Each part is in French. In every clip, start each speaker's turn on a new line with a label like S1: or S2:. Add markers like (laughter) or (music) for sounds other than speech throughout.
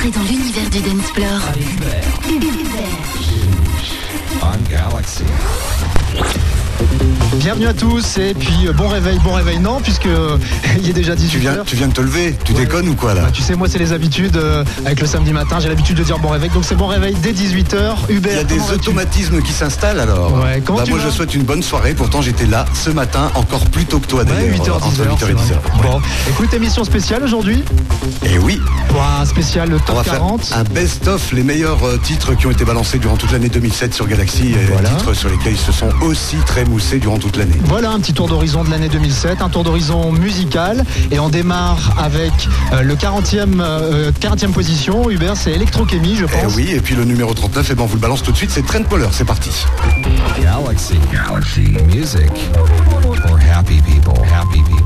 S1: Entrez dans l'univers du dance floor.
S2: Galaxy.
S3: Bienvenue à tous et puis euh, bon réveil, bon réveil non puisque euh, (laughs) il est déjà 18h.
S4: Tu viens, tu viens de te lever Tu déconnes ou quoi là
S3: Bah, tu sais moi c'est les habitudes euh, avec le samedi matin, j'ai l'habitude de dire bon réveil donc c'est bon réveil dès 18h. Hubert,
S4: Il y a des automatismes qui s'installent alors.
S3: Ouais, comment
S4: Bah,
S3: tu
S4: moi je souhaite une bonne soirée, pourtant j'étais là ce matin encore plus tôt que toi
S3: Ouais,
S4: d'ailleurs.
S3: 8h,
S4: entre 8h et 10h.
S3: Bon, écoute, émission spéciale aujourd'hui.
S4: Et oui,
S3: Pour un spécial
S4: on
S3: top
S4: va faire
S3: 40.
S4: un best-of, les meilleurs titres qui ont été balancés durant toute l'année 2007 sur Galaxy, et
S3: Voilà.
S4: titres sur lesquels ils se sont aussi très moussés durant toute l'année.
S3: Voilà un petit tour d'horizon de l'année 2007, un tour d'horizon musical. Et on démarre avec euh, le 40e, euh, 40e position. Hubert, c'est Electrochemie, je pense.
S4: Eh oui, et puis le numéro 39, et ben on vous le balance tout de suite, c'est Trent Poller, c'est parti.
S2: Galaxy. Galaxy. Music for happy people. Happy people.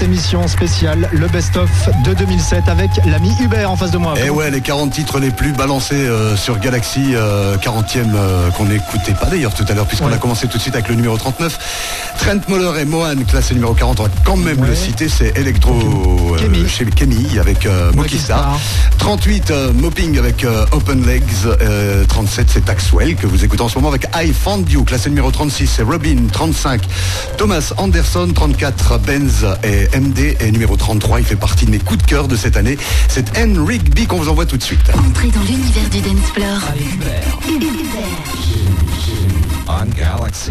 S3: 15h30, émission spéciale, le best-of de 2007 avec l'ami Hubert en face de moi.
S4: Et Eh ouais, les 40 titres les plus balancés euh, sur Galaxy, euh, 40e euh, qu'on n'écoutait pas d'ailleurs tout à l'heure, puisqu'on
S3: Ouais.
S4: a commencé tout de suite avec le numéro 39. Trent Moller et Mohan, classé numéro 40, on va quand même
S3: Ouais.
S4: le citer, c'est Electro euh, chez Kemi avec euh, Moki Star. 38, euh, Mopping avec euh, Open Legs. Euh, 37, c'est Taxwell que vous écoutez en ce moment avec I Found You, classé numéro 36, c'est Robin. 35, Thomas Anderson. 34, Benz et MD. Et numéro 33, il fait partie de mes coups de cœur de cette année. C'est Henrik B qu'on vous envoie tout de suite.
S1: Entrez dans l'univers du dance floor. Hubert.
S5: On Galaxy.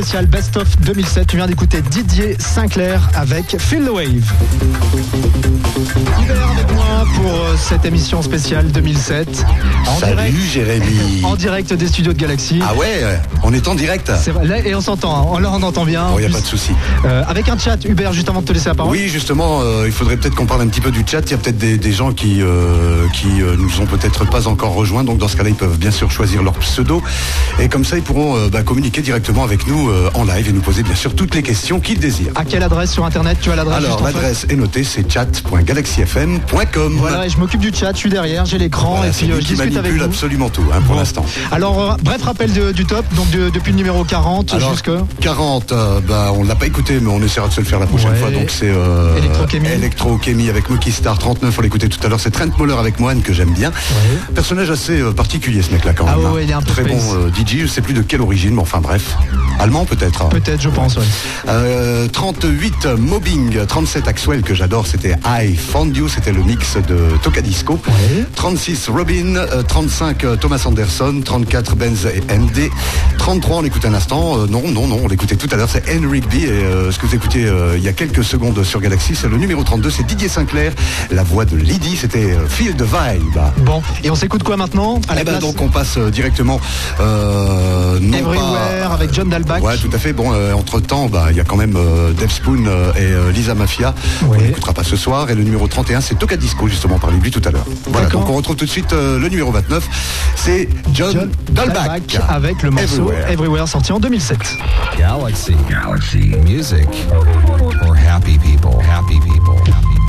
S3: spéciale Best of 2007. Tu viens d'écouter Didier Sinclair avec Feel the Wave. Hubert avec moi pour euh, cette émission spéciale 2007. En
S4: Salut
S3: direct,
S4: Jérémy.
S3: en direct des studios de Galaxy.
S4: Ah ouais, on est en direct.
S3: C'est vrai, là, et on s'entend, hein. on, là, on entend bien.
S4: Bon, il
S3: En
S4: n'y a pas de souci.
S3: euh, avec un chat, Hubert, juste avant de te laisser la parole.
S4: Oui, justement, euh, il faudrait peut-être qu'on parle un petit peu du chat. Il y a peut-être des, des gens qui, euh, qui nous ont peut-être pas encore rejoints. Donc dans ce cas-là, ils peuvent bien sûr choisir leur pseudo. Et comme ça, ils pourront bah, communiquer directement avec nous en live et nous poser bien sûr toutes les questions qu'ils désirent.
S3: À quelle adresse sur internet Tu as l'adresse
S4: Alors l'adresse est notée, c'est chat.galaxyfm.com.
S3: Voilà, et je m'occupe du chat, je suis derrière, j'ai l'écran
S4: Voilà,
S3: et puis je discute avec vous.
S4: absolument tout hein, pour
S3: Bon.
S4: l'instant.
S3: Alors, bref rappel de- du top, donc de- depuis le numéro 40
S4: Alors,
S3: jusque.
S4: 40, euh, bah, on l'a pas écouté, mais on essaiera de se le faire la prochaine
S3: Ouais.
S4: fois. Donc c'est euh,
S3: Electrochemie.
S4: Avec Moki Star 39, on l'écoutait tout à l'heure. C'est Trent Moller avec Moine que j'aime bien. Personnage assez euh, particulier ce mec-là quand
S3: Ah
S4: même.
S3: ouais,
S4: hein.
S3: il est un peu
S4: Très bon
S3: space.
S4: euh, DJ, je sais plus de quelle origine, mais enfin bref. Allemand peut-être. hein.
S3: Peut-être, je pense.
S4: Euh, 38 Mobbing, 37 Axwell que j'adore, c'était I Found You, c'était le mix de Tocadisco.
S3: Ouais.
S4: 36 Robin, euh, 35 euh, Thomas Anderson, 34 Benz et MD, 33 on l'écoute un instant, euh, non non non on l'écoutait tout à l'heure, c'est Henry B et euh, ce que vous écoutiez euh, il y a quelques secondes sur Galaxy, c'est le numéro 32, c'est Didier Sinclair, la voix de Lydie, c'était the Vibe.
S3: Bon, et on s'écoute quoi maintenant? À la
S4: Eh ben, donc on passe directement non
S3: Everywhere
S4: pas-
S3: avec John Dalbach.
S4: Ouais, tout à fait. Bon, entre temps, bah, il y a quand même Dave Spoon et Lisa Mafia.
S3: Ouais.
S4: On n'écoutera pas ce soir. Et le numéro 31, c'est Tocadisco, justement, par lui tout à l'heure. Voilà, donc on retrouve tout de suite le numéro 29. C'est John,
S3: John
S4: Dalbach.
S3: Dalbach avec le morceau
S4: Everywhere.
S3: Everywhere sorti en 2007.
S2: Galaxy. Galaxy. Music happy people. Happy people. Happy people.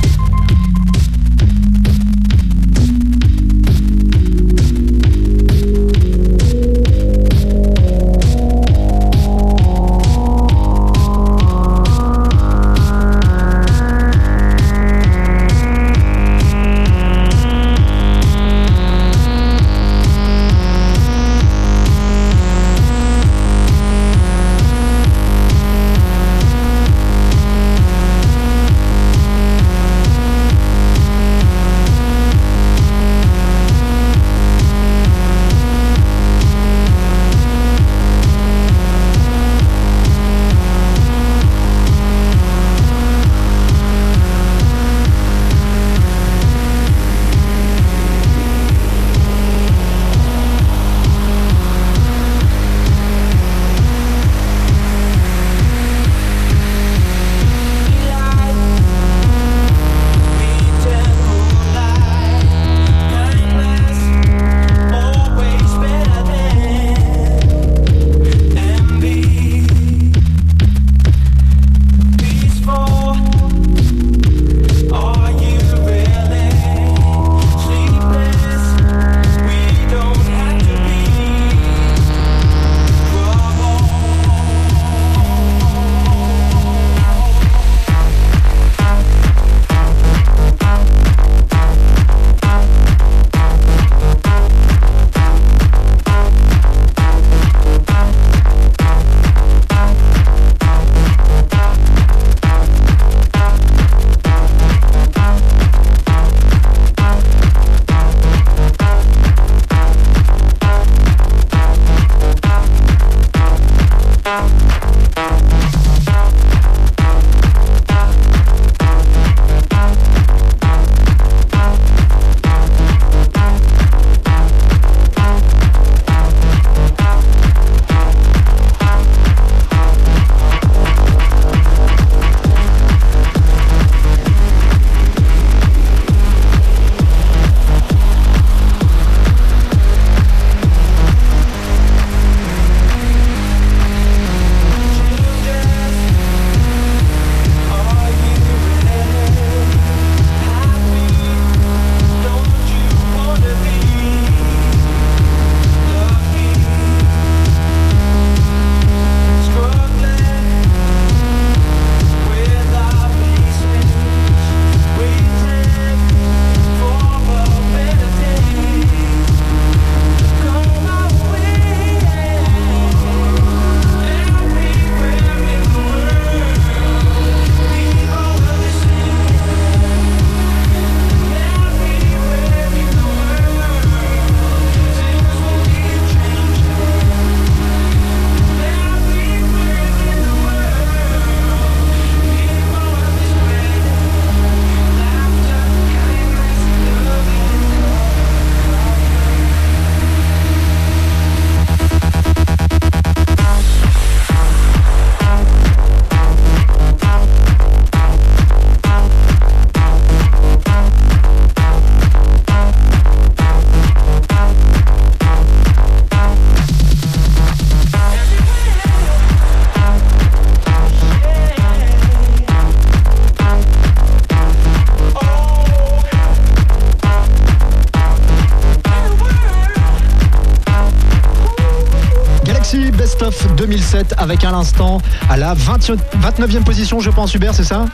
S3: Avec à l'instant à la 20 29e position, je pense, Hubert, c'est ça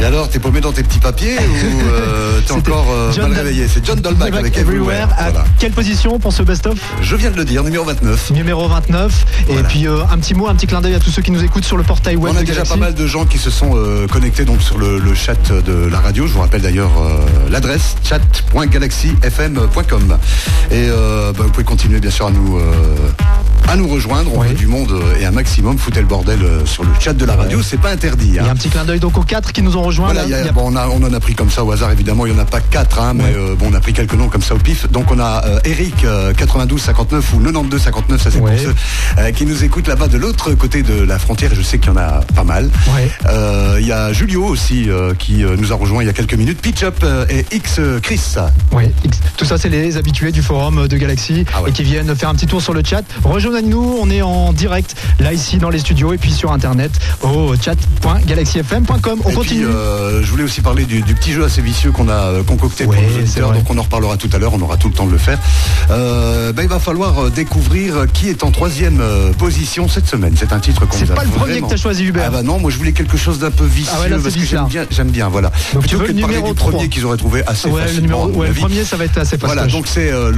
S4: Et alors, t'es paumé dans tes petits papiers ou euh, (laughs) t'es encore euh, mal réveillé? C'est John Dolmack avec Everywhere.
S3: À
S4: Voilà.
S3: quelle position pour ce best-of?
S4: Je viens de le dire, numéro 29.
S3: Numéro 29. Et puis euh, un petit mot, un petit clin d'œil à tous ceux qui nous écoutent sur le portail web
S4: On a déjà
S3: Galaxy.
S4: pas mal de gens qui se sont euh, connectés donc sur le, le chat de la radio. Je vous rappelle d'ailleurs l'adresse chat.galaxyfm.com. Et bah, vous pouvez continuer bien sûr à nous à nous rejoindre. On
S3: Oui.
S4: veut du monde euh, et un maximum. Foutez le bordel euh, sur le chat de la radio, c'est pas interdit.
S3: Il y
S4: hein.
S3: a un petit clin d'œil donc aux quatre qui nous ont rejoints.
S4: Voilà,
S3: là.
S4: a- bon, on, a- on en a pris comme ça au hasard, évidemment. Il n'y en a pas quatre, hein, mais
S3: Ouais.
S4: euh, bon, on a pris quelques noms comme ça au pif. Donc, on a euh, Eric, euh, 92 59 ou 92 59, ça c'est
S3: Ouais.
S4: pour ceux qui nous écoutent là-bas de l'autre côté de la frontière. Je sais qu'il y en a pas mal. Il y a Julio aussi qui nous a rejoint il y a quelques minutes. Pitch Up et X Chris.
S3: Oui, X. tout ça c'est les habitués du forum de Galaxy
S4: Ah
S3: et qui viennent faire un petit tour sur le chat. Rejoignez-nous, on est en direct là ici dans les studios et puis sur internet au chat.galaxyfm.com. On
S4: et
S3: continue.
S4: puis, euh, je voulais aussi parler du, du petit jeu assez vicieux qu'on a euh, concocté
S3: Ouais,
S4: pour auditeurs. Donc, on en reparlera tout à l'heure. On aura tout le temps de le faire. Euh, ben, il va falloir découvrir qui est en troisième position cette semaine. C'est un titre qu'on
S3: C'est
S4: nous
S3: pas le premier que t'as choisi, Hubert.
S4: Ah bah non, moi je voulais quelque chose d'un peu vicieux
S3: Ah ouais, là, c'est
S4: parce que j'aime bien, j'aime bien, voilà.
S3: Donc, tu
S4: Plutôt
S3: veux
S4: que
S3: le
S4: parler
S3: numéro
S4: du premier
S3: 3.
S4: qu'ils auraient trouvé assez
S3: ouais, le,
S4: facilement.
S3: numéro, ouais, le premier ça va être assez
S4: Voilà,
S3: fastoche.
S4: donc c'est euh,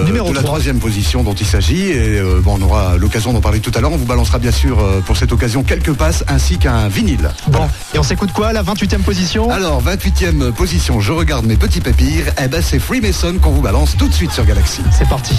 S4: le
S3: Numéro
S4: de la
S3: 3.
S4: troisième position dont il s'agit et euh, bon, on aura l'occasion d'en parler tout à l'heure. On vous balancera bien sûr euh, pour cette occasion quelques passes ainsi qu'un vinyle.
S3: Bon, et on s'écoute quoi La 28e position?
S4: Alors 28e position, je regarde mes petits pépirs. Eh ben c'est Freemason qu'on vous balance tout de suite sur Galaxy.
S3: C'est parti.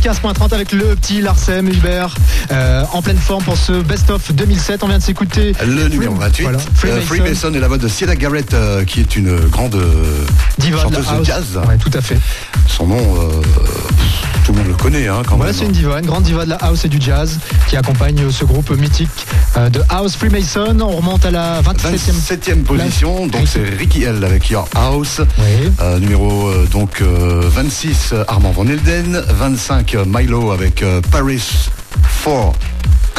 S3: 95.30 avec le petit Larsem Hubert euh, en pleine forme pour ce Best of 2007. On vient de s'écouter
S4: Le numéro 28,
S3: Voilà.
S4: euh,
S3: Freemason.
S4: Et la voix de Ciela Garrett, euh, qui est une grande
S3: Diva
S4: chanteuse de jazz.
S3: Ouais, tout à fait.
S4: Son nom, le connaît hein, quand
S3: voilà, c'est une diva, une grande diva de la house et du jazz qui accompagne euh, ce groupe mythique euh, de House Freemason. On remonte à la 27e,
S4: position. Donc c'est Ricky L avec Your House. Euh, numéro donc 26 Armand Van Elden, 25 Milo avec Paris 4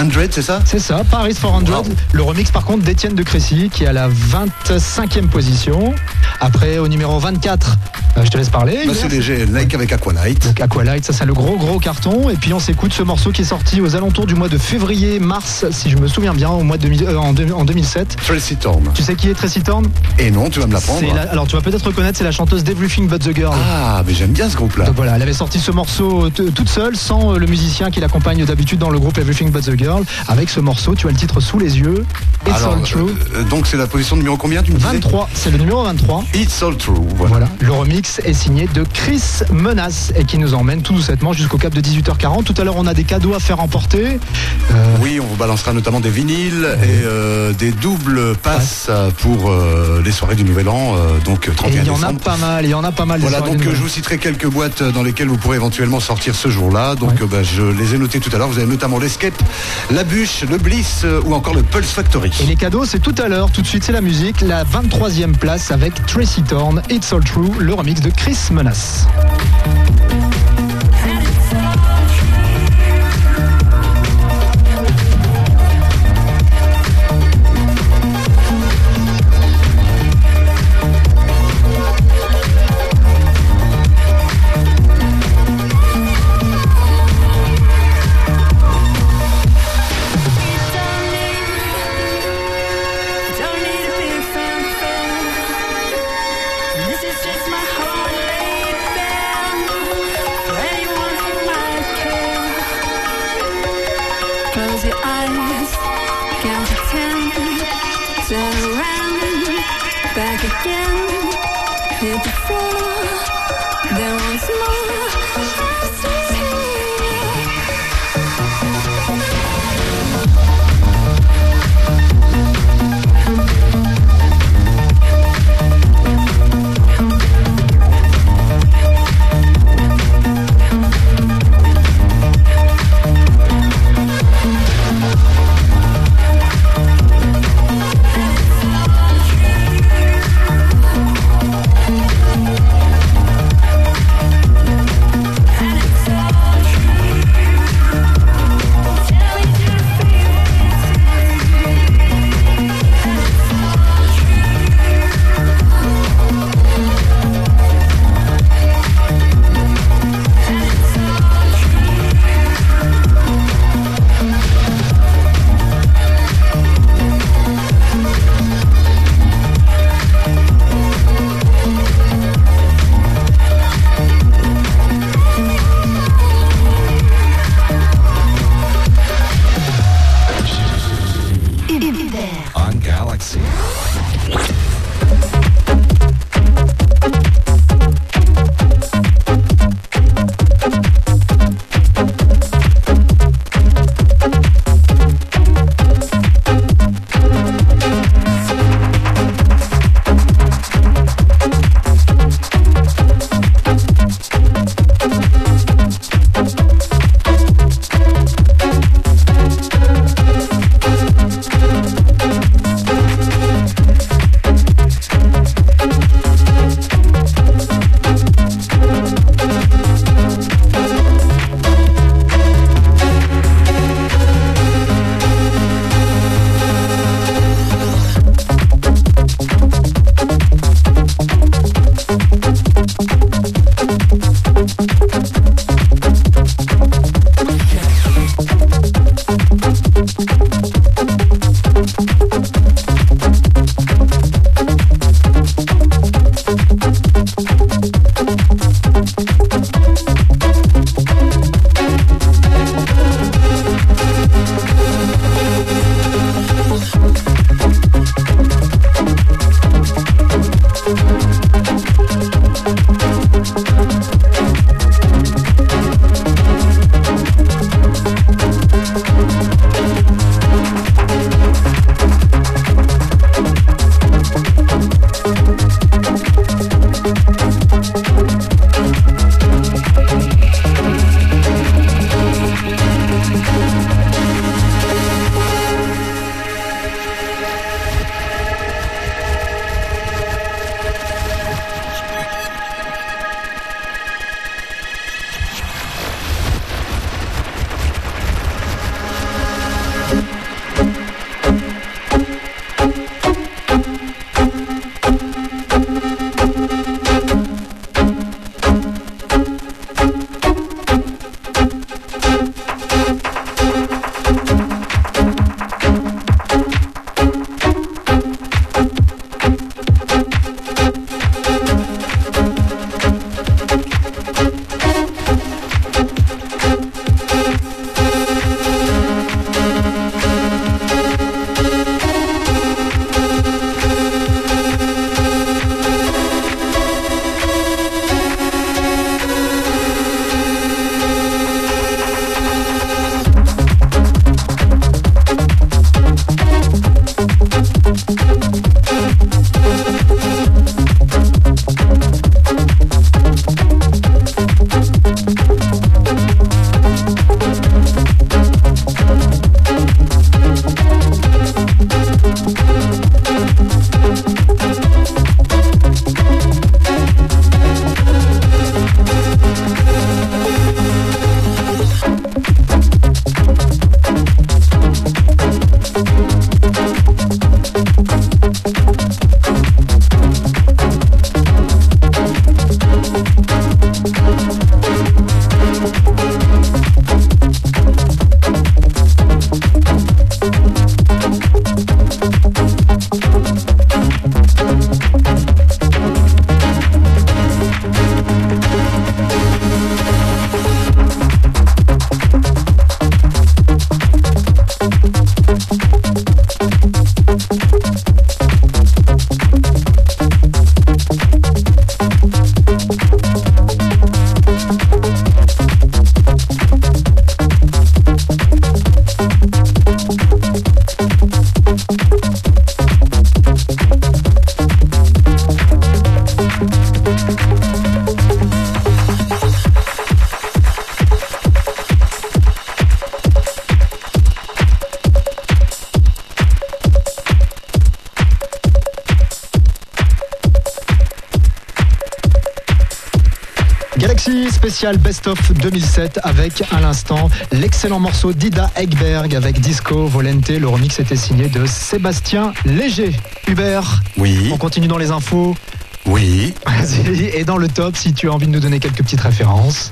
S4: 100, c'est ça?
S3: C'est ça, Paris 400. Le remix par contre d'Étienne de Crécy qui est à la 25e position. Après au numéro 24, euh, je te laisse parler.
S4: Bah, c'est léger, Like avec Aqualight.
S3: Donc Aqualight, ça c'est le gros gros carton. Et puis on s'écoute ce morceau qui est sorti aux alentours du mois de février, mars, si je me souviens bien, au mois de euh, en, 2007.
S4: Tracy Thorn.
S3: Tu sais qui est Tracy Thorn
S4: Et eh non, tu vas me l'apprendre.
S3: La, alors tu vas peut-être reconnaître, c'est la chanteuse d'Everything But the Girl.
S4: Ah, mais j'aime bien ce groupe-là.
S3: voilà, elle avait sorti ce morceau toute seule, sans euh, le musicien qui l'accompagne d'habitude dans le groupe Everything But the Girl. Avec ce morceau, tu as le titre sous les yeux. It's
S4: Alors,
S3: All True.
S4: euh, donc c'est la position numéro combien tu me disais
S3: 23, c'est le numéro 23.
S4: It's All True. Voilà.
S3: Voilà, le remix est signé de Chris Menace et qui nous emmène tout doucettement jusqu'au cap de 18h40. Tout à l'heure, on a des cadeaux à faire emporter. Euh,
S4: Oui, on vous balancera notamment des vinyles et euh, des doubles passes pour euh, les soirées du Nouvel An, euh, donc
S3: et
S4: 31
S3: il y en a pas mal, il y en a pas mal.
S4: Voilà, donc euh, je vous citerai quelques boîtes dans lesquelles vous pourrez éventuellement sortir ce jour-là. Donc
S3: Ouais.
S4: euh, bah, je les ai notées tout à l'heure. Vous avez notamment l'Escape, la Bûche, le Bliss euh, ou encore le Pulse Factory.
S3: Et les cadeaux, c'est tout à l'heure. Tout de suite, c'est la musique. La 23e place avec Tracy Thorn, It's All True, le remix de Chris Menace. Spécial Best of 2007 avec à l'instant l'excellent morceau d'Ida Egberg avec Disco Volente. Le remix était signé de Sébastien Léger. Hubert,
S4: Oui,
S3: on continue dans les infos.
S4: oui. (laughs)
S3: Vas-y. Et dans le top, si tu as envie de nous donner quelques petites références.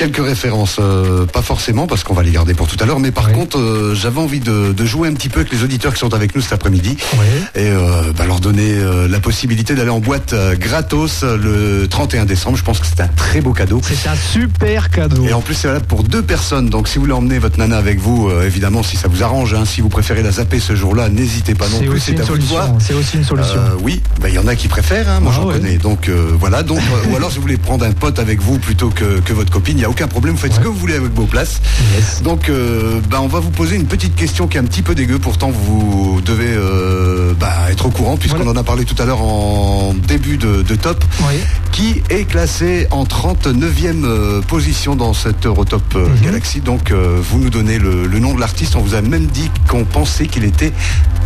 S4: Quelques références, euh, pas forcément parce qu'on va les garder pour tout à l'heure, mais par
S3: Oui.
S4: contre, euh, j'avais envie de, de jouer un petit peu avec les auditeurs qui sont avec nous cet après-midi
S3: Oui.
S4: et euh, bah, leur donner la possibilité d'aller en boîte gratos le 31 décembre. Je pense que c'est un très beau cadeau.
S3: C'est un super cadeau.
S4: Et en plus, c'est valable pour deux personnes. Donc, si vous voulez emmener votre nana avec vous, évidemment, si ça vous arrange, hein, si vous préférez la zapper ce jour-là, n'hésitez pas non
S3: C'est
S4: plus. vous de
S3: solution. C'est aussi une solution.
S4: Oui, bah, il y en a qui préfèrent, hein, moi
S3: Ah
S4: j'en
S3: ouais.
S4: connais. Donc voilà, donc ou alors si vous voulez prendre un pote avec vous plutôt que, que votre copine, il aucun problème, vous faites ce que vous voulez avec vos places.
S3: Yes.
S4: Donc euh, bah, on va vous poser une petite question qui est un petit peu dégueu, pourtant vous devez euh, bah, être au courant puisqu'on
S3: Voilà.
S4: en a parlé tout à l'heure en début de, de top.
S3: Oui.
S4: Qui est classé en 39e euh, position dans cette Eurotop
S3: Mhm.
S4: Galaxy? Donc vous nous donnez le, le nom de l'artiste, on vous a même dit qu'on pensait qu'il était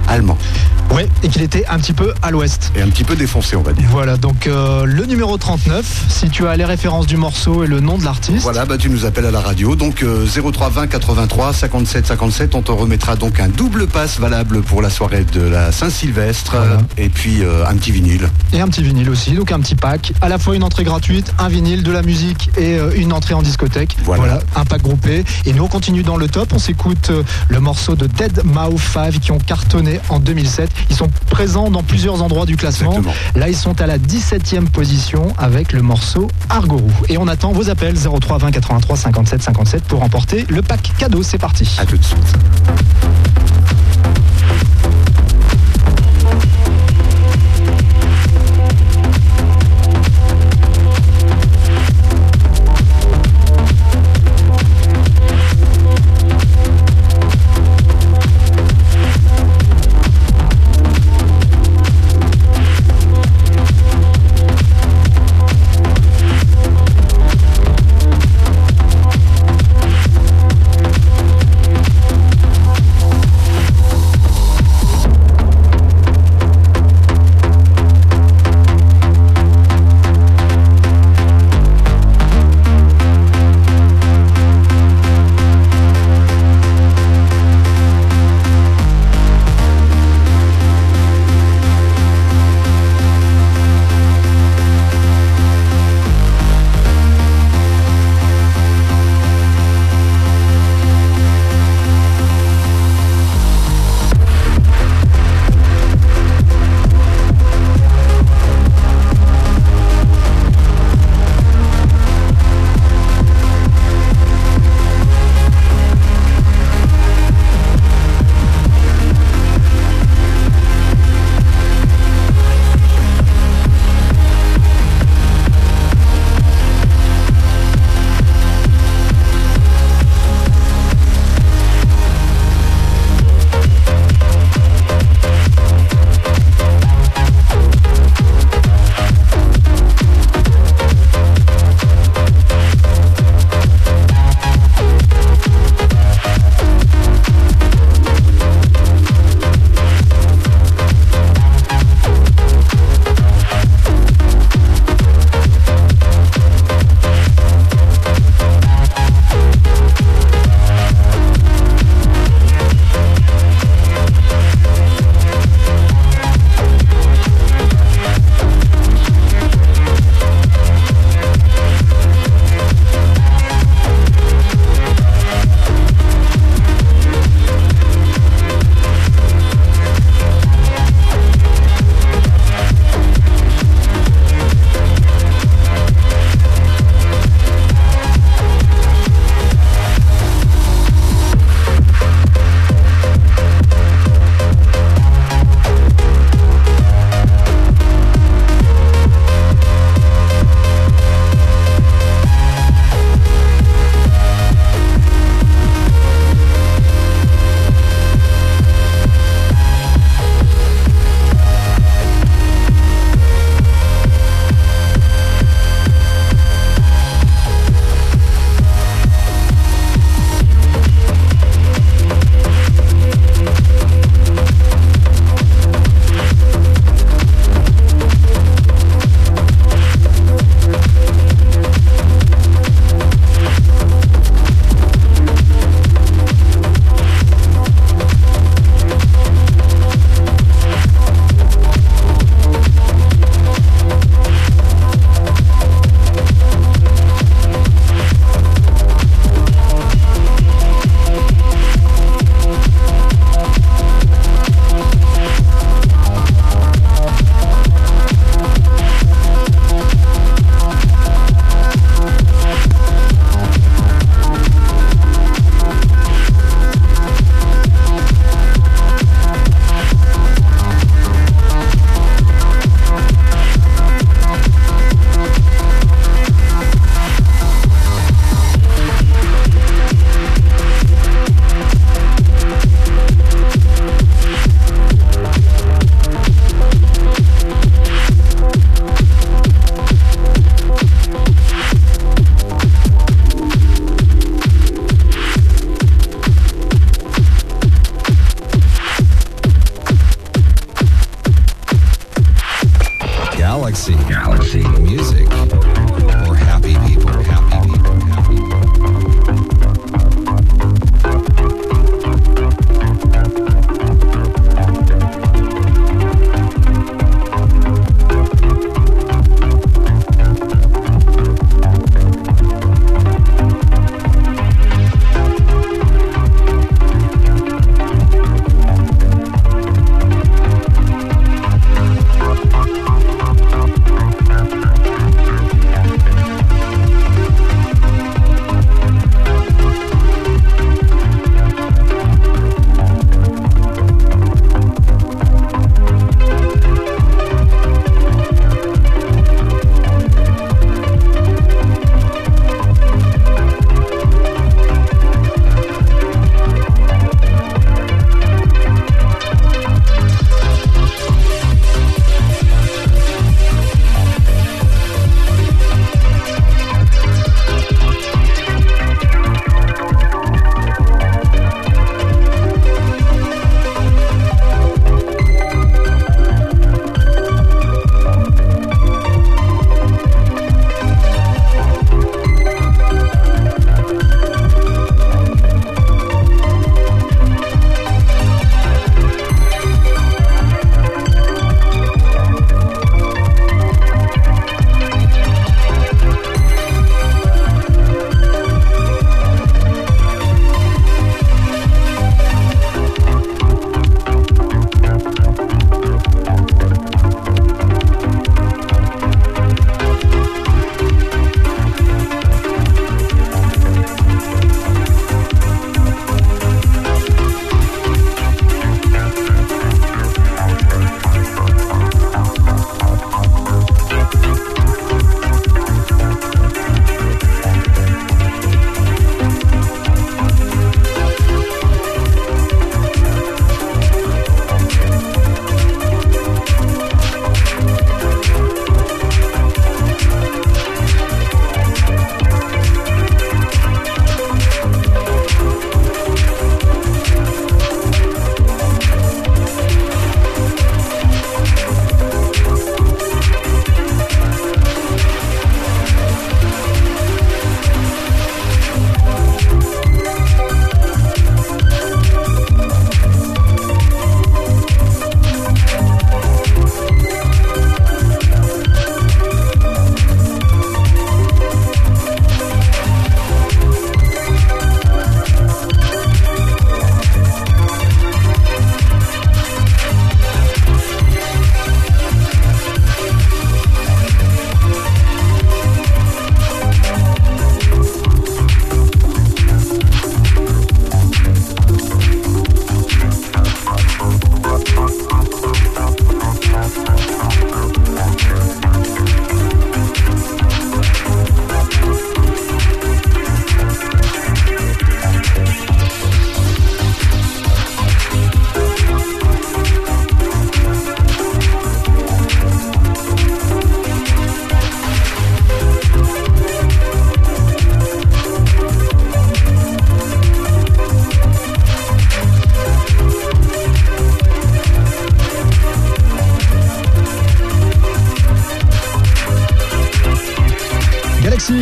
S4: allemand.
S3: Ouais, et qu'il était un petit peu à l'ouest.
S4: Et un petit peu défoncé on va dire.
S3: Voilà, donc euh, le numéro 39, si tu as les références du morceau et le nom de l'artiste.
S4: Voilà, bah tu nous appelles à la radio, donc euh, 03 20 83 57 57, on te remettra donc un double pass valable pour la soirée de la Saint-Sylvestre,
S3: Voilà.
S4: et puis euh, un petit vinyle.
S3: Et un petit vinyle aussi, donc un petit pack. À la fois une entrée gratuite, un vinyle, de la musique et euh, une entrée en discothèque.
S4: Voilà.
S3: un pack groupé. Et nous, on continue dans le top. On s'écoute euh, le morceau de Dead Mouth 5 qui ont cartonné en 2007. Ils sont présents dans plusieurs endroits du classement.
S4: Exactement.
S3: Là, ils sont à la 17e position avec le morceau Argorou. Et on attend vos appels 03 20 83 57 57 pour remporter le pack cadeau. C'est parti.
S4: À tout de suite.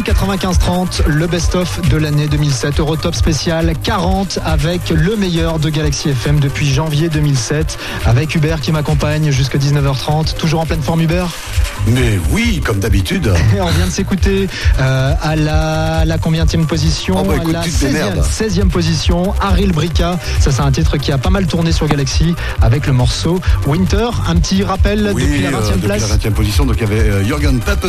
S3: 9530, le best-of de l'année 2007, Eurotop spécial 40 avec le meilleur de Galaxy FM depuis janvier 2007, avec Hubert qui m'accompagne jusqu'à 19h30. Toujours en pleine forme Hubert?
S4: Mais oui, comme d'habitude. (laughs)
S3: On vient de s'écouter euh, à la, la combienième position?
S4: Oh bah écoute,
S3: à la
S4: tu te démerdes.
S3: 16e, 16e position, Aril Brica. Ça c'est un titre qui a pas mal tourné sur Galaxy avec le morceau Winter. Un petit rappel
S4: Oui,
S3: depuis la 20e
S4: euh, depuis
S3: place.
S4: la 20e position, donc il y avait euh, Jürgen Pape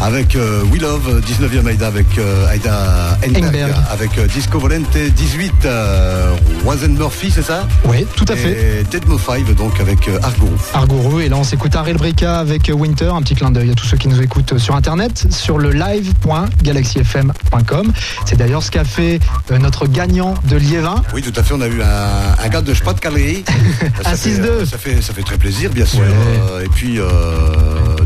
S4: avec We Love, 19e Aida avec euh, Aida Enberg,
S3: Engberg.
S4: avec euh, Disco Volente, 18 euh, Wazen Murphy, c'est ça?
S3: Oui, tout à fait.
S4: Et Deadmo 5, donc avec euh, Argourou.
S3: Argourou et là on s'écoute Ariel Brica avec Winter, un petit clin d'œil à tous ceux qui nous écoutent sur internet sur le live.galaxyfm.com. C'est d'ailleurs ce qu'a fait euh, notre gagnant de Liévin.
S4: Oui, tout à fait, on a eu un, un gars de Spat Calais. (laughs) Fait,
S3: 6-2.
S4: euh, Ça fait, ça fait très plaisir, bien sûr.
S3: Ouais.
S4: Euh, et puis, euh,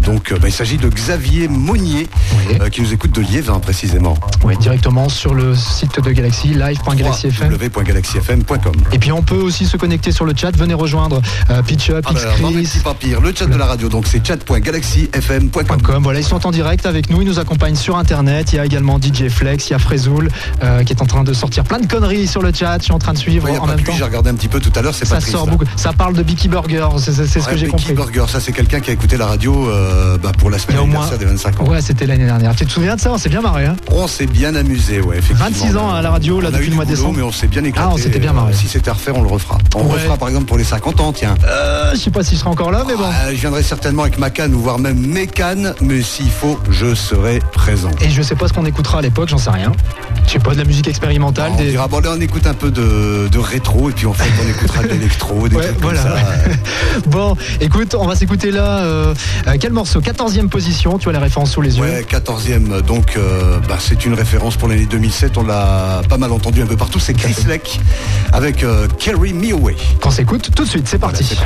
S4: donc, euh, bah, il s'agit de Xavier Monnier,
S3: Oui.
S4: euh, qui nous écoute de Liévin précisément.
S3: Oui, directement sur le site de Galaxy, live.galaxyfm.
S4: www.galaxyfm.com.
S3: Et puis on peut aussi se connecter sur le chat. Venez rejoindre euh, Pitch Up,
S4: petits papiers, le chat de la radio, donc c'est chat.galaxyfm.com.
S3: Com. Voilà, ils sont en direct avec nous, ils nous accompagnent sur internet. Il y a également DJ Flex, il y a Frezoul euh, qui est en train de sortir plein de conneries sur le chat. Je suis en train de suivre en même temps.
S4: j'ai regardé un petit peu tout à l'heure, c'est pas
S3: Ça
S4: triste.
S3: sort
S4: hein.
S3: beaucoup. Ça parle de Bicky Burger, c'est ce que j'ai compris.
S4: Burger, ça c'est quelqu'un qui a écouté la radio euh, bah, pour la semaine anniversaire des 25 ans.
S3: Ouais, c'était l'année dernière. Tu te souviens de ça On s'est bien marré. Hein
S4: On s'est bien amusé, ouais, effectivement.
S3: 26 ans à la radio, là,
S4: On
S3: depuis le mois de décembre.
S4: mais on s'est bien éclaté.
S3: Ah, on s'était bien marré.
S4: Si c'était à refaire, on le refera. On
S3: Ouais.
S4: refera par exemple pour les 50 ans, tiens.
S3: Euh, je sais pas si je serai encore là, mais bon.
S4: Ah, je viendrai certainement avec ma canne ou voire même mes cannes, mais s'il faut, je serai présent.
S3: Et je sais pas ce qu'on écoutera à l'époque, j'en sais rien. Je sais pas, de la musique expérimentale.
S4: on
S3: des...
S4: dira, bon, là, on écoute un peu de, de rétro et puis en fait, on écoutera de l'électro, des (laughs)
S3: Ouais,
S4: trucs
S3: voilà.
S4: comme ça. (laughs)
S3: Bon, écoute, on va s'écouter là. euh, euh, quel morceau? 14e position, tu as les références sous les yeux.
S4: Ouais, 14e, donc euh, bah, c'est une référence pour l'année 2007, on l'a pas mal entendu un peu partout, c'est Chris Leck avec euh, Carry Me Away.
S3: Qu'on s'écoute tout de suite, c'est parti.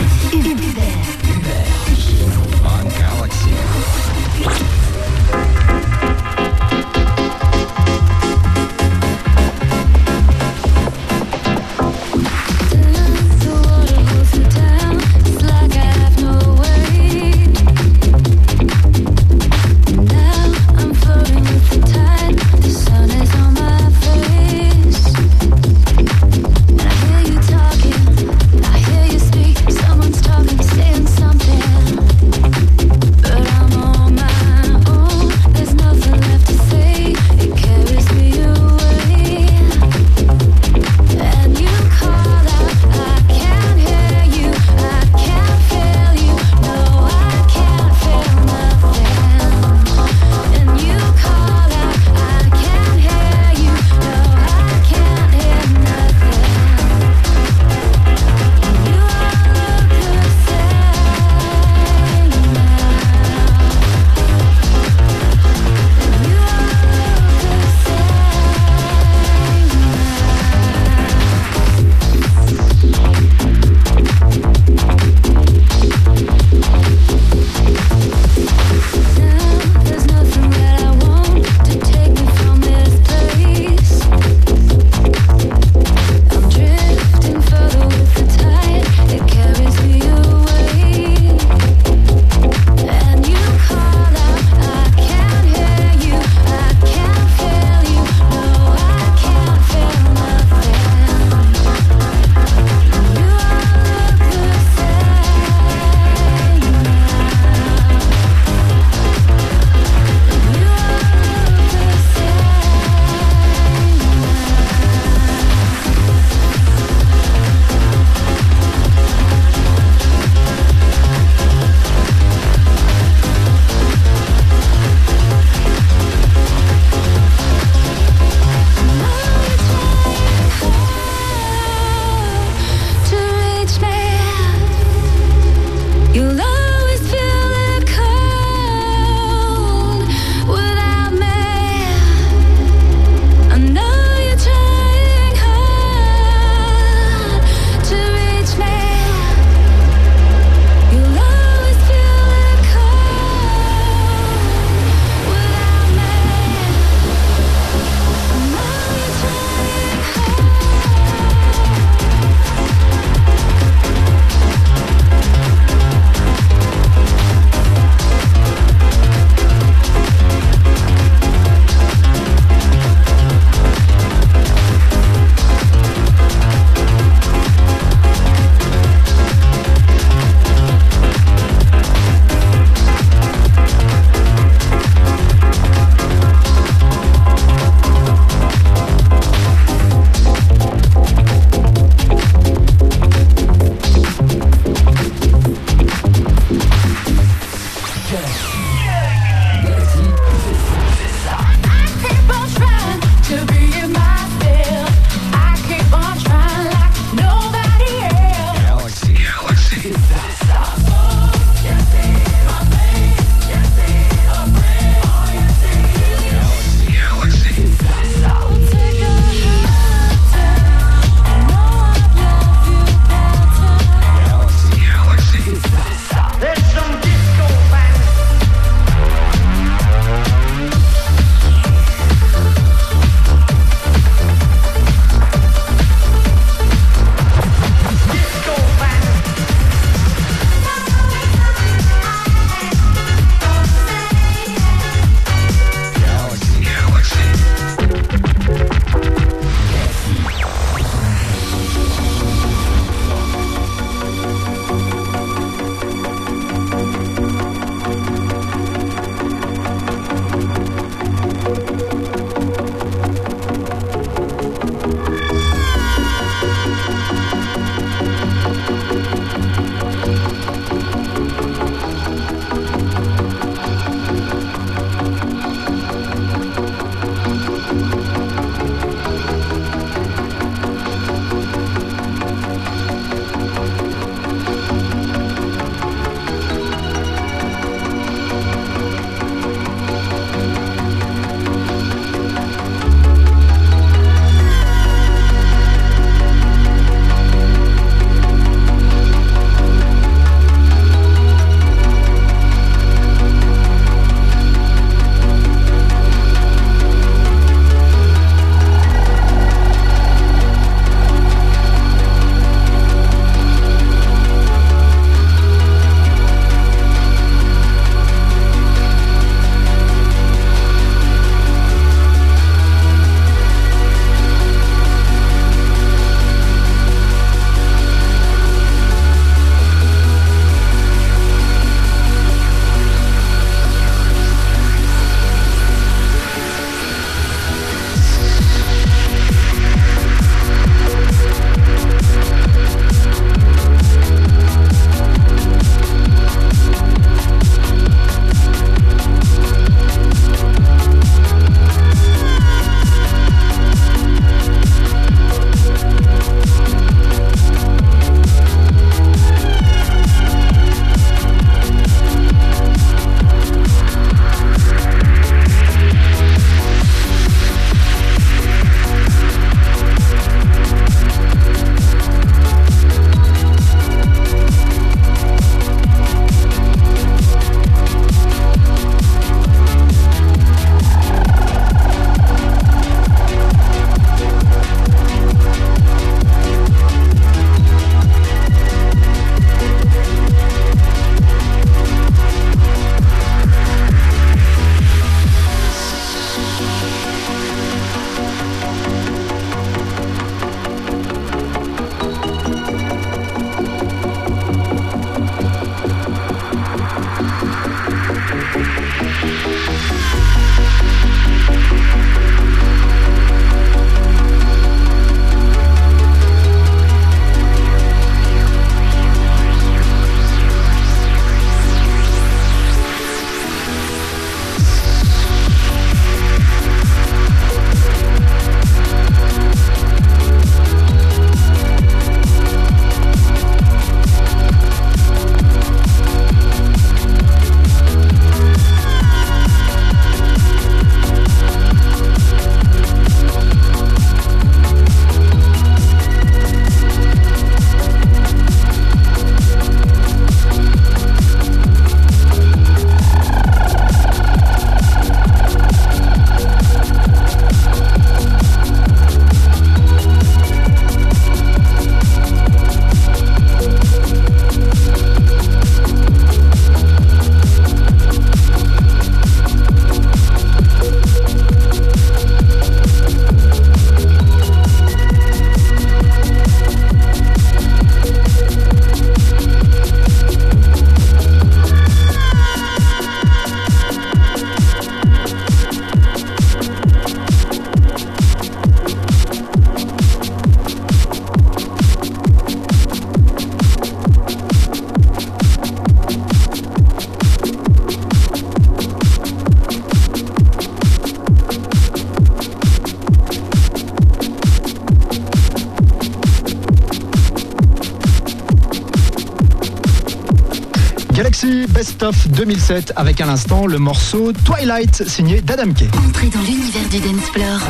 S2: Galaxy
S3: Best of 2007 avec à l'instant le morceau Twilight signé d'Adam Kay.
S1: Entrez dans l'univers du dance floor.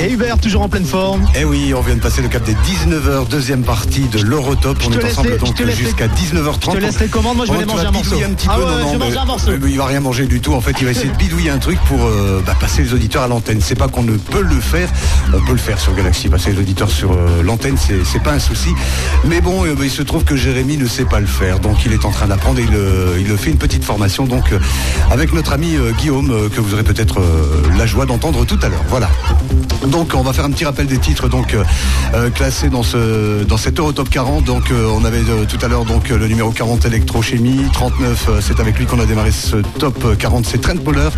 S3: Et Hubert toujours en pleine forme.
S4: Eh oui, on vient de passer le cap des 19h, deuxième partie de l'Eurotop. On est ensemble
S3: les-
S4: donc jusqu'à 19h30.
S3: je te laisse les commandes, moi, je vais aller manger un morceau.
S4: bidouiller un petit
S3: Ah
S4: peu,
S3: ouais,
S4: non,
S3: je manger
S4: mais-
S3: un morceau.
S4: Il va rien manger du tout. En fait, il va essayer de bidouiller un truc pour euh, bah, passer les auditeurs à l'antenne. C'est pas qu'on ne peut le faire, on peut le faire sur Galaxy. Passer les auditeurs sur euh, l'antenne, c'est pas un souci. Mais bon, euh, bah, il se trouve que Jérémy ne sait pas le faire, donc il est en train d'apprendre. et Il, euh, il fait une petite formation, donc avec notre ami Guillaume, que vous aurez peut-être la joie d'entendre tout à l'heure. Voilà. Donc on va faire un petit rappel des titres donc euh, euh, classés dans ce dans cet Eurotop 40. Donc euh, on avait tout à l'heure donc le numéro 40 électrochimie, 39 euh, c'est avec lui qu'on a démarré ce top euh, 40 c'est Trent Poller,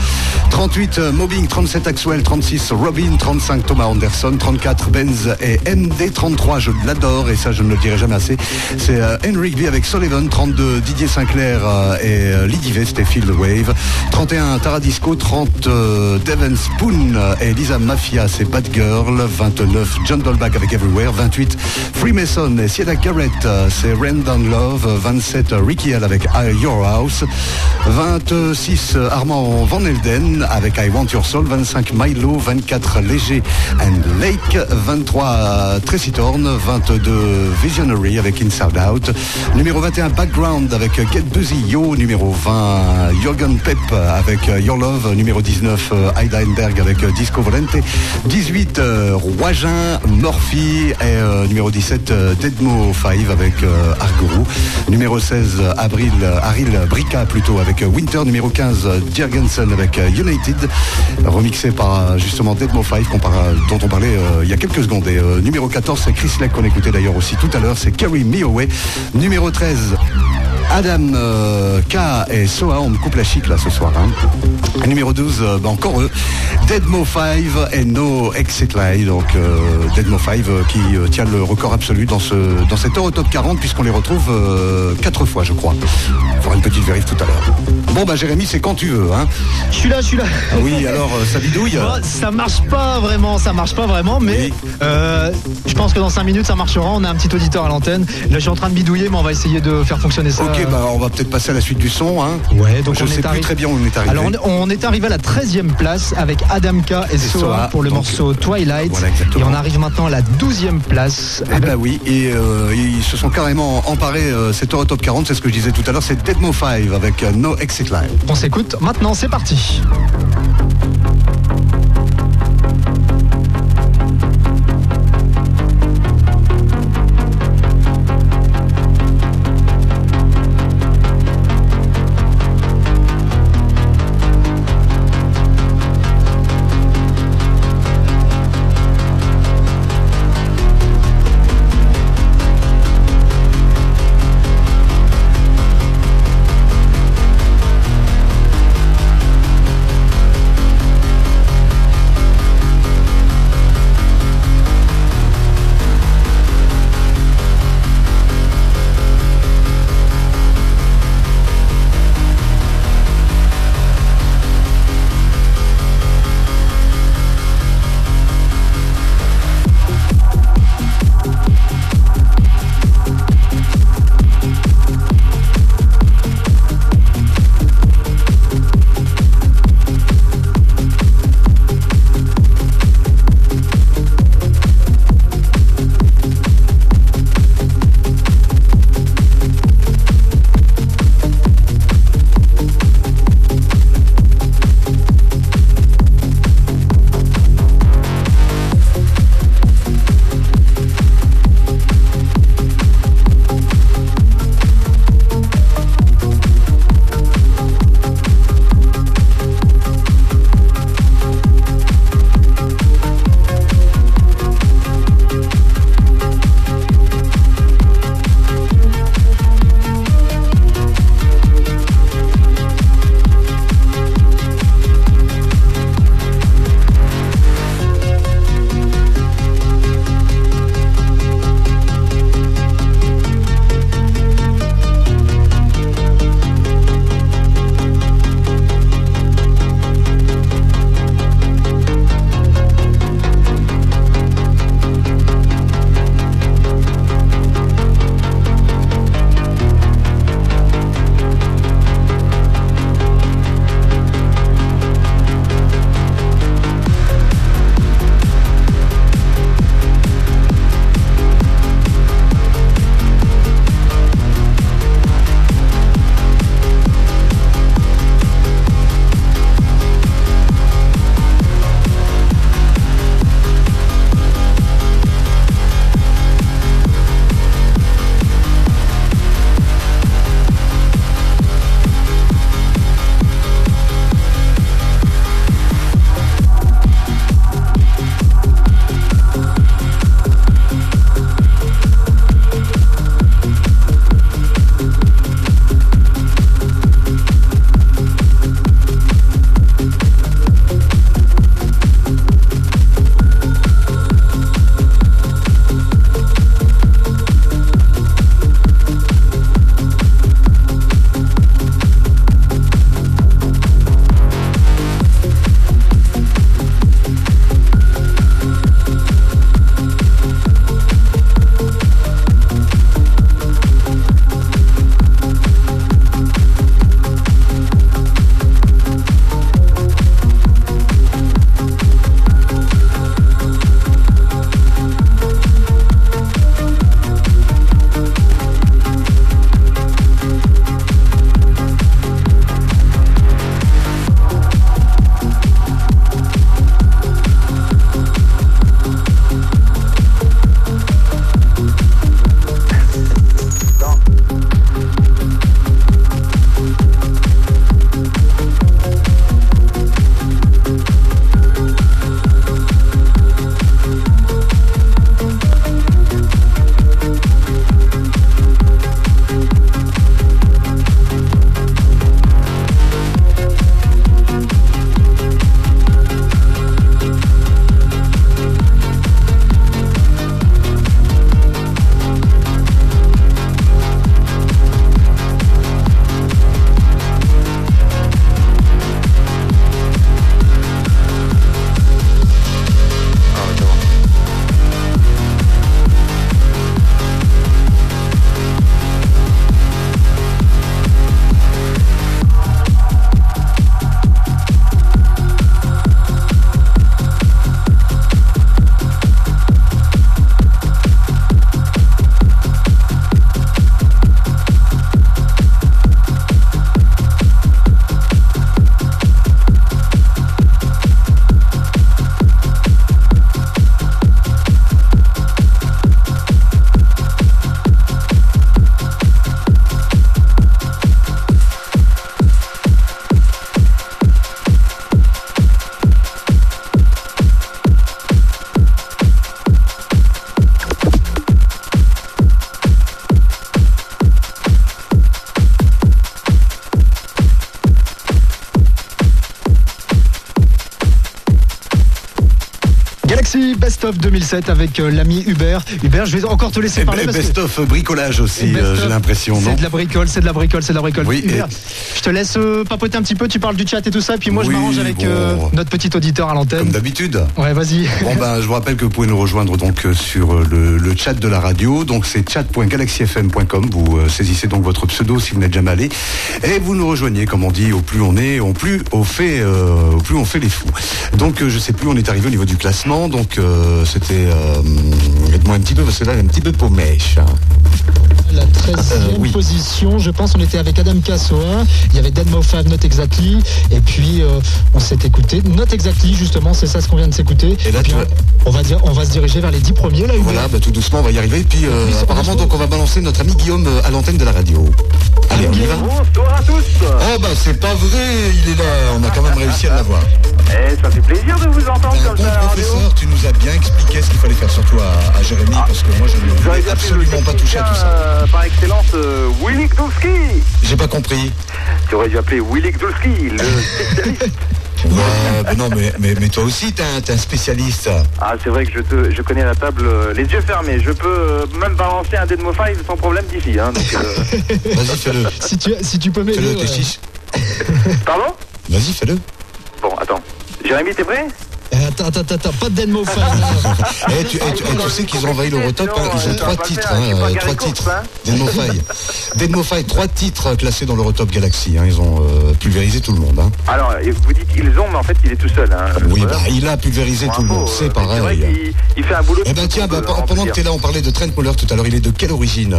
S4: 38 euh, Mobbing, 37 Axwell, 36 Robin, 35 Thomas Anderson, 34 Benz et MD, 33 je l'adore et ça je ne le dirai jamais assez. C'est Henry V avec Sullivan, 32 Didier Sinclair et Lydie Vest et Field Wave, 31 Taradisco, 30 euh, Devon Spoon et Lisa Mafia Girl, 29 John Dolbach avec Everywhere, 28 Freemason et Sieda Garrett euh, c'est Random Love, 27 euh, Ricky L avec Your House, 26 euh, Armand Van Elden avec I Want Your Soul, 25 Milo, 24 Léger and Lake, 23 euh, Tracy Thorn, 22 Visionary avec Inside Out, numéro 21 Background avec Get Busy Yo, numéro 20 Jürgen Pep avec Your Love, numéro 19 euh, Aida Enberg avec Disco Volente, 18 euh, Roigin, Morphy et euh, numéro 17 euh, Deadmo 5 avec euh, Arguru, numéro 16 euh, Avril, euh, Aril Brica plutôt avec Winter, numéro 15 euh, Jergensen avec United, remixé par justement Deadmo 5 qu'on par- dont on parlait il y a quelques secondes. Et numéro 14 c'est Chris Leck qu'on écoutait d'ailleurs aussi tout à l'heure, c'est Carry Me Away, numéro 13 Adam euh, K et Soa, on me coupe la chic là ce soir. hein. Numéro 12, euh, bah, encore eux, Deadmo 5 et No Exit Line. Donc euh, Deadmo 5 euh, qui tient le record absolu dans, ce, dans cet Eurotop 40 puisqu'on les retrouve euh, quatre fois je crois. On fera une petite vérif tout à l'heure. Bon bah Jérémy c'est quand tu veux. Hein.
S3: Je suis là, je suis là.
S4: Ah oui alors ça bidouille.
S3: Bon, (laughs) ça marche pas vraiment, ça marche pas vraiment, mais
S4: Oui.
S3: je pense que dans 5 minutes ça marchera. On a un petit auditeur à l'antenne. Là, je suis en train de bidouiller, mais on va essayer de faire fonctionner ça.
S4: Ok bah on va peut-être passer à la suite du son. Hein.
S3: Ouais, donc
S4: je
S3: on
S4: sais
S3: est
S4: plus très bien où on est arrivé.
S3: Alors on est, on est arrivé à la 13e place avec Adam K et Soa
S4: Soa,
S3: pour le morceau Twilight.
S4: voilà, exactement.
S3: et on arrive maintenant à la 12e place.
S4: Eh ben oui, et euh, ils se sont carrément emparés euh, cet Eurotop 40, c'est ce que je disais tout à l'heure, c'est Deadmo 5 avec euh, No Exit Line.
S3: On s'écoute maintenant, c'est parti. 2007 avec euh, l'ami Hubert. Hubert, je vais encore te laisser
S4: Et
S3: parler parce que
S4: best-of bricolage aussi,
S3: Best
S4: euh, j'ai l'impression,
S3: c'est de la bricole, c'est de la bricole, c'est de la bricole.
S4: Oui,
S3: Hubert, te laisse euh, papoter un petit peu, tu parles du chat et tout ça, et puis moi je m'arrange avec
S4: bon.
S3: euh, notre petit auditeur à
S4: Comme
S3: l'antenne.
S4: d'habitude.
S3: Ouais, vas-y.
S4: Bon ben, je vous rappelle que vous pouvez nous rejoindre donc euh, sur le, le chat de la radio. Donc c'est chat.galaxyfm.com. Vous euh, saisissez donc votre pseudo si vous n'êtes jamais allé et vous nous rejoignez. Comme on dit, au plus on est, au plus on fait, euh, au plus on fait les fous. Donc je sais plus, on est arrivé au niveau du classement. Donc c'était, aide-moi un petit peu parce que là, un petit peu paumèche.
S3: La 13e
S4: Euh, oui.
S3: position, je pense, on était avec Adam Kassoa, il y avait Dead Mo 5, Not Exactly, et puis euh, on s'est écouté. Not Exactly, justement, c'est ça ce qu'on vient de s'écouter.
S4: Et là,
S3: puis
S4: tu
S3: on,
S4: vois-
S3: on va dire, on va se diriger vers les 10 premiers là.
S4: Voilà, bah, tout doucement, on va y arriver. Et puis euh,
S3: Oui,
S4: apparemment, donc on va balancer notre ami Guillaume euh, à l'antenne de la radio. Allez, on y va.
S6: Bonsoir à tous
S4: Oh bah c'est pas vrai, il est là. On a quand même réussi à l'avoir.
S6: Eh, ça fait plaisir de vous entendre comme
S4: bon
S6: ça à la radio.
S4: professeur, tu nous as bien expliqué ce qu'il fallait faire surtout à, à Jérémy, parce que moi je ne voulais absolument pas toucher à tout ça.
S6: Euh, par excellence, euh, Willy Gdulski.
S4: J'ai pas compris.
S6: Tu aurais dû appeler Willy Gdulski, le (laughs) spécialiste.
S4: Ouais, non, mais, mais, mais toi aussi, t'es un, t'es un spécialiste.
S6: Ah, c'est vrai que je, te, je connais la table euh, les yeux fermés. Je peux euh, même balancer un Deadmo 5 sans problème d'ici. Hein, donc, euh, (laughs)
S4: Vas-y, fais-le.
S3: Si tu, si tu peux m'aider.
S4: Fais-le,
S3: ouais.
S4: t'es chiche.
S6: Pardon?
S4: Vas-y, fais-le.
S6: Bon, attends. Jérémy, t'es prêt?
S3: Attends, attends, attends, pas de Dead Mo 5.
S4: Eh, tu, eh, tu, eh, tu sais qu'ils ont envahi l'Eurotop, hein, ils ont trois titres, hein, trois titres. Deadmo Faille, trois titres classés dans l'Eurotop Galaxy. hein, Ils ont euh, pulvérisé tout le monde. hein.
S6: Alors, vous dites ils ont, mais en fait, il est tout seul. Hein,
S4: Oui, bah, il a pulvérisé tout le monde, c'est pareil.
S6: il fait un boulot.
S4: Eh ben tiens, bah, pendant que
S6: dire.
S4: t'es là, on parlait de Trent Muller tout à l'heure. Il est de quelle origine?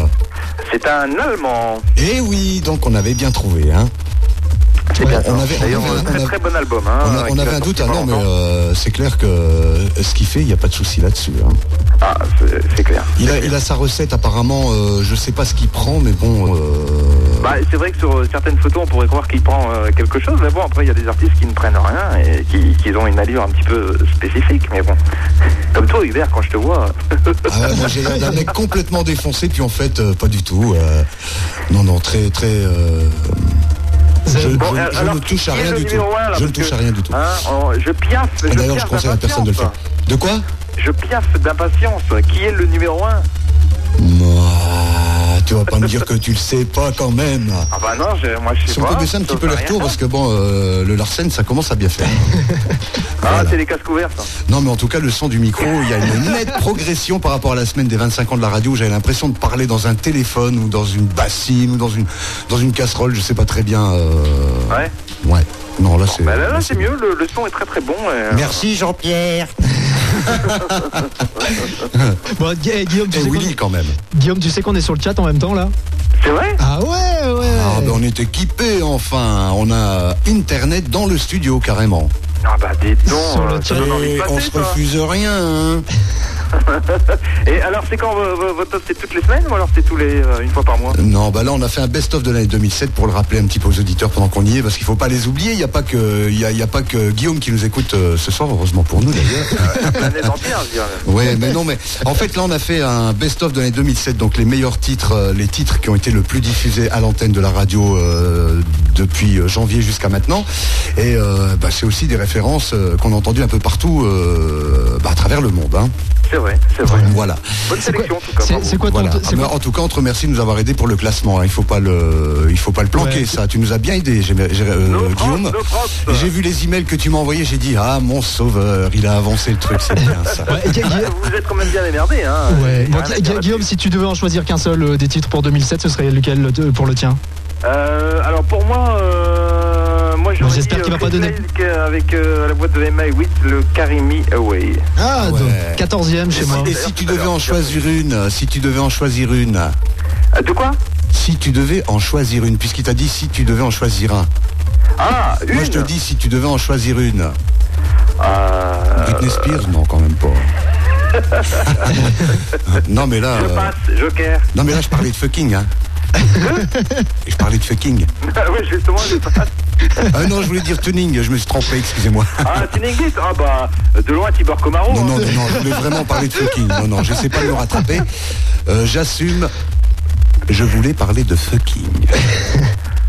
S6: C'est un Allemand.
S4: Eh oui, donc on avait bien trouvé. Hein.
S6: C'est
S4: Ouais,
S6: bien
S4: on avait- on
S6: D'ailleurs,
S4: avait-
S6: un
S4: on
S6: très
S4: avait-
S6: très bon album. Hein,
S4: on, a- on
S6: qui
S4: avait
S6: va
S4: un doute, ah non, mais euh, c'est clair que euh, ce qu'il fait, il n'y a pas de souci là-dessus. hein.
S6: Ah, c'est- clair.
S4: Il, a, il a sa recette, apparemment, euh, je sais pas ce qu'il prend, mais bon. euh,
S6: Bah, c'est vrai que sur euh, certaines photos, on pourrait croire qu'il prend euh, quelque chose, mais bon, après, il y a des artistes qui ne prennent rien et qui, qui ont une allure un petit peu spécifique, mais bon. (laughs) Comme toi, Hubert, quand je te vois.
S4: ah ouais, moi j'ai d'un mec complètement défoncé, puis en fait, euh, pas du tout. euh, non, non, très, très. Euh, je je-
S6: Bon,
S4: je
S6: euh,
S4: ne touche à rien du tout.
S6: là,
S4: Je ne touche
S6: que,
S4: à rien du tout.
S6: hein, on- je piaffe. Je
S4: D'ailleurs, je conseille à personne de le faire. De quoi?
S6: Je piaffe d'impatience. Qui est le numéro 1
S4: Ah, Tu vas pas me dire que tu le sais pas quand même.
S6: Ah bah non, je- moi je sais
S4: Si on
S6: pas.
S4: peut baisser un petit peu les retours, parce que bon, euh, le Larsen, ça commence à bien faire.
S6: Ah,
S4: Voilà.
S6: c'est les casques ouverts, ça.
S4: Non, mais en tout cas, le son du micro, il y a une nette progression par rapport à la semaine des 25 ans de la radio. J'avais l'impression de parler dans un téléphone ou dans une bassine ou dans une, dans une casserole, je sais pas très bien. euh,
S6: Ouais.
S4: Ouais. Non, là, c'est.
S6: Bah là, là, c'est mieux, le, le son est très très bon. et, euh,
S4: Merci Jean-Pierre. (laughs)
S3: Bon, Gu- eh, Guillaume, tu
S4: Et
S3: sais qu'on-
S4: Willy quand même.
S3: Guillaume, tu sais qu'on est sur le chat en même temps là?
S6: C'est vrai?
S3: Ah ouais, ouais.
S4: Ah, ben, on est équipé enfin. On a Internet dans le studio carrément.
S6: Ah bah dis donc,
S3: Sur le
S6: euh, ça
S3: chat.
S6: donne envie de
S4: Et
S6: passer,
S4: on se refuse rien. hein. (laughs)
S6: Et alors, c'est quand vo- vo- votre top C'est toutes les semaines ou alors c'est tous les euh, une fois par mois
S4: Non, bah là on a fait un best-of de l'année 2007 pour le rappeler un petit peu aux auditeurs pendant qu'on y est, parce qu'il faut pas les oublier. Il n'y a pas que, il y a, il y a pas que Guillaume qui nous écoute euh, ce soir, heureusement pour nous d'ailleurs. (laughs) Ouais, mais non, mais en fait là on a fait un best-of de l'année 2007, donc les meilleurs titres, euh, les titres qui ont été le plus diffusés à l'antenne de la radio euh, depuis euh, janvier jusqu'à maintenant. Et euh, bah, c'est aussi des références euh, qu'on a entendues un peu partout euh, bah, à travers le monde. Hein.
S6: C'est vrai, c'est vrai.
S4: Voilà.
S6: Bonne
S3: C'est quoi,
S6: sélection, en tout cas.
S4: Ah, en tout cas, on te remercie de nous avoir aidés pour le classement. hein. Il faut pas le, il faut pas le planquer.
S3: Ouais.
S4: Ça, tu nous as bien aidé, euh,
S6: No
S4: Guillaume.
S6: no
S4: J'ai vu les emails que tu m'as envoyés. J'ai dit ah mon sauveur, il a avancé le truc, c'est bien ça. (laughs)
S3: Ouais, Gu- Gu-
S6: Ah, vous êtes quand même bien démerdés, hein.
S3: Ouais.
S6: Il y a
S3: Bon,
S6: rien à
S3: Gu-
S6: dire
S3: Guillaume, si tu devais en choisir qu'un seul euh, des titres pour 2007, ce serait lequel euh, pour le tien?
S6: Euh, alors pour moi, euh, moi
S3: j'espère
S6: dit,
S3: qu'il va pas
S6: Chris
S3: donner.
S6: Avec euh, la boîte de MI8, le Carry Me Away.
S3: Ah,
S4: Ouais.
S3: donc, 14e
S4: Et
S3: chez moi.
S4: et si tu devais en choisir une, si tu devais en choisir une,
S6: Euh, de quoi?
S4: Si tu devais en choisir une, puisqu'il t'a dit si tu devais en choisir un.
S6: Ah, une?
S4: Moi je te dis si tu devais en choisir une.
S6: Euh,
S4: Britney Spears, non quand même pas. (laughs) non mais là,
S6: Je
S4: euh,
S6: passe, Joker.
S4: non mais là je parlais de fucking. Hein. (laughs) je parlais de fucking.
S6: Ah oui, justement, je passe. (laughs)
S4: Ah non, je voulais dire tuning, je me suis trompé, excusez-moi.
S6: Ah, Tuning It Ah bah, de loin, Tibor Comaro.
S4: Non,
S6: hein.
S4: non, non, non, je voulais vraiment parler de fucking. Non, non, j'essaie pas de me rattraper. Euh, J'assume, je voulais parler de fucking. (laughs)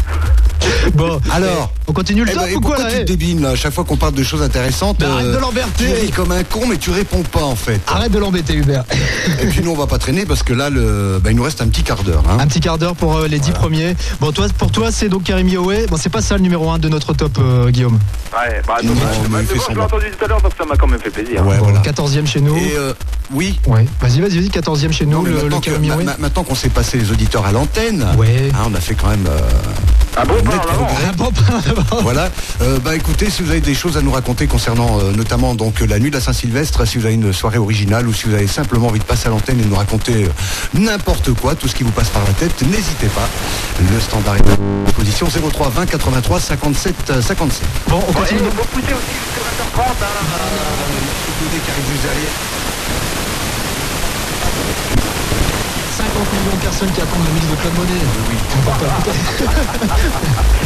S4: (laughs)
S3: Bon,
S4: Alors
S3: on continue le
S4: Eh
S3: top
S4: ben,
S3: ou quoi
S4: pourquoi
S3: là
S4: tu
S3: eh
S4: te débines là À chaque fois qu'on parle de choses intéressantes,
S3: Mais arrête de l'emberter.
S4: tu ris comme un con, mais tu réponds pas en fait.
S3: Arrête de l'embêter Hubert. (laughs)
S4: Et puis nous on va pas traîner parce que là le, bah, il nous reste un petit quart d'heure. hein.
S3: Un petit quart d'heure pour euh, les dix premiers. Bon, toi, pour toi, c'est donc Karim Yoé. Bon, c'est pas ça le numéro 1 de notre top, euh, Guillaume.
S6: Ouais, bah
S4: Non, Mais
S6: bon, je l'ai entendu tout à l'heure, donc ça m'a quand même fait plaisir.
S4: Ouais,
S3: Bon,
S4: voilà.
S3: 14e chez nous.
S4: Et euh, oui.
S3: Ouais, vas-y, vas-y, vas-y, 14e chez nous,
S4: Non,
S3: le,
S4: maintenant, que- ma- ma- qu'on s'est passé les auditeurs à l'antenne,
S3: Ouais.
S4: hein, on a fait quand même euh,
S6: Un bon?
S4: Progrès. (laughs) Voilà. Euh, bah écoutez, si vous avez des choses à nous raconter concernant euh, notamment donc la nuit de la Saint-Sylvestre, si vous avez une soirée originale ou si vous avez simplement envie de passer à l'antenne et de nous raconter euh, n'importe quoi, tout ce qui vous passe par la tête, n'hésitez pas. Le standard est à position 03 20 83 57 euh, 57.
S3: Bon, on continue.
S6: pousser aussi jusqu'à 20h30. Hein.
S3: 50 millions de personnes qui attendent le mix de Claude Monet. Oui, (laughs)